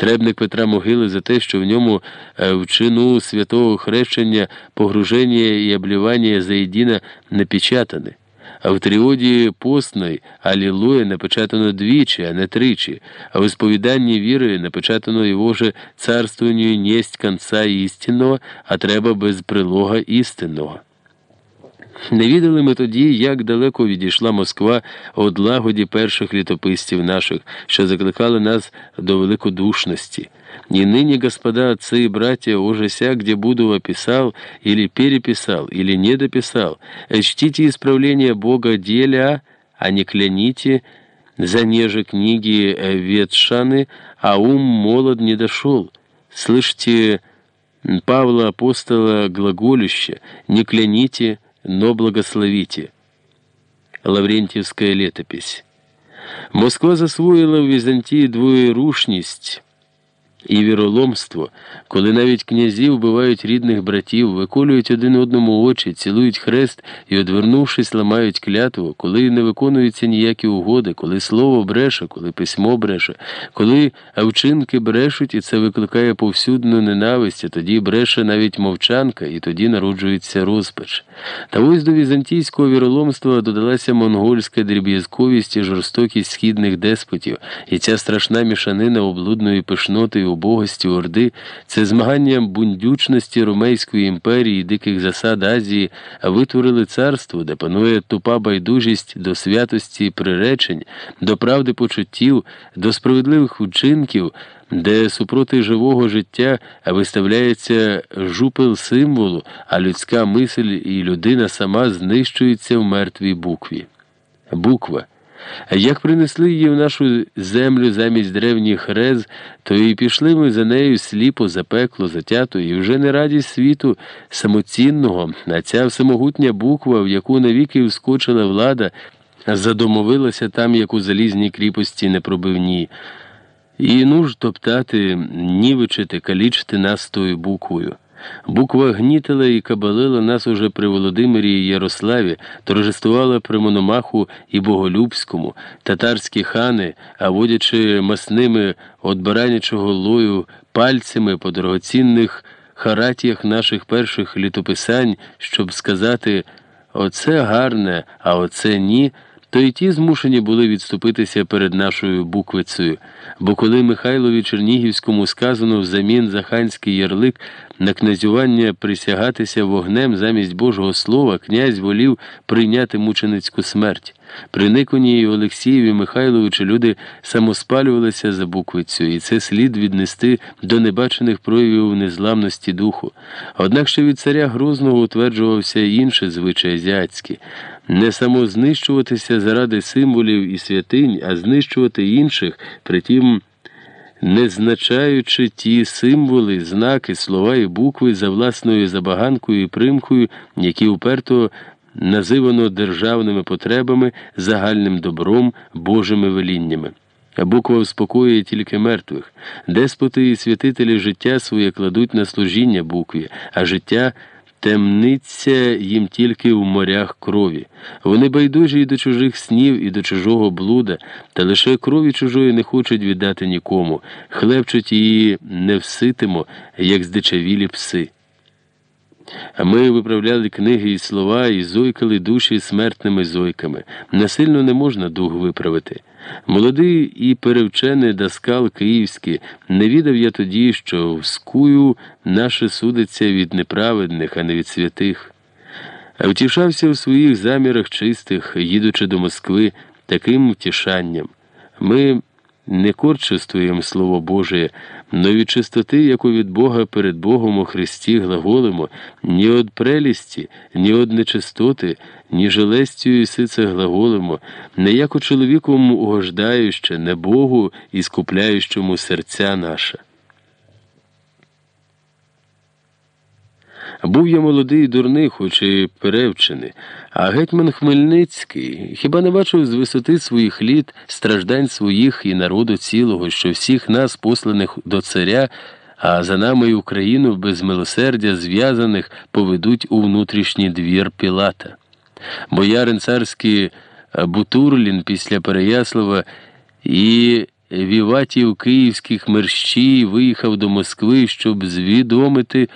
Требник Петра Могили за те, що в ньому е, в чину святого хрещення погруження і облівання заєдіна напечатане. А в тріоді постної Алілуя напечатано двічі, а не тричі, а в сповіданні віри напечатано його же царствованню несть конца істинного, а треба без прилога істинного. Не відали ми тоді, як далеко відійшла Москва від лагоді перших літописців наших, що закликали нас до великодушності. И ныне, господа, отцы и братья, уже ся, где буду описал, или переписал, или не дописал, чтите исправление Бога деля, а не кляните, за неже книги ветшаны, а ум молод не дошел. Слышите Павла Апостола глаголюще, не кляните, но благословите. Лаврентьевская летопись. Москва засвоила в Візантії двоєрушність і віроломство, коли навіть князі вбивають рідних братів, виколюють один одному очі, цілують хрест і, одвернувшись, ламають клятву, коли не виконуються ніякі угоди, коли слово бреше, коли письмо бреше, коли вчинки брешуть, і це викликає повсюдну ненависть, тоді бреше навіть мовчанка, і тоді народжується розпач. Та ось до візантійського віроломства додалася монгольська дріб'язковість і жорстокість східних деспотів, і ця страшна мішанина облудної пишноти убогості Орди, це змагання бундючності Ромейської імперії і диких засад Азії витворили царство, де панує тупа байдужість до святості приречень, до правди почуттів, до справедливих учинків, де супроти живого життя виставляється жупел символу, а людська мисль і людина сама знищуються в мертвій букві. Буква. Як принесли її в нашу землю замість древніх рез, то і пішли ми за нею сліпо, за пекло, затято, і вже не радість світу самоцінного, а ця всемогутня буква, в яку навіки вскочила влада, задомовилася там, як у залізній кріпості непробивні. І нуж топтати, нівичити, калічити нас тою буквою. Буква гнітила і кабалила нас уже при Володимирі і Ярославі, торжествувала при Мономаху і Боголюбському, татарські хани, а водячи масними от баранячого лою пальцями по дорогоцінних харатіях наших перших літописань, щоб сказати оце гарне, а оце ні то й ті змушені були відступитися перед нашою буквицею, бо коли Михайлові Чернігівському сказано взамін за ханський ярлик на князювання присягатися вогнем замість Божого Слова, князь волів прийняти мученицьку смерть. При Никоні і Олексієві Михайловичу люди самоспалювалися за буквицю, і це слід віднести до небачених проявів незламності духу. Однак ще від царя Грозного утверджувався інший звичай азіатський не самознищуватися заради символів і святинь, а знищувати інших, притім не значаючи ті символи, знаки, слова і букви за власною забаганкою і примкою, які уперто називано державними потребами, загальним добром, Божими веліннями. Буква успокоює тільки мертвих. Деспоти і святителі життя своє кладуть на служіння букві, а життя темниться їм тільки в морях крові. Вони байдужі і до чужих снів, і до чужого блуда, та лише крові чужої не хочуть віддати нікому, хлебчуть її не вситимо, як здичавілі пси. А ми виправляли книги і слова і зойкали душі смертними зойками. Насильно не можна дух виправити. Молодий і перевчений Даскал Київський не відав я тоді, що в скую наше судиться від неправедних, а не від святих. Втішався у своїх замірах чистих, їдучи до Москви, таким втішанням. Ми не корчествуємо Слово Боже, но від чистоти, яку від Бога перед Богом у Христі глаголимо, ні од прелісті, ні од нечистоти, ні желестю і сице глаголимо, не як чоловіком угождающе, не Богу і скупляючому серця наше. Був я молодий дурний, хоч і перевчений, а гетьман Хмельницький хіба не бачив з висоти своїх літ страждань своїх і народу цілого, що всіх нас, посланих до царя, а за нами й Україну без милосердя зв'язаних поведуть у внутрішній двір Пілата. Боярин царський Бутурлін після Переяслава і віватів київських мерщій виїхав до Москви, щоб звідомити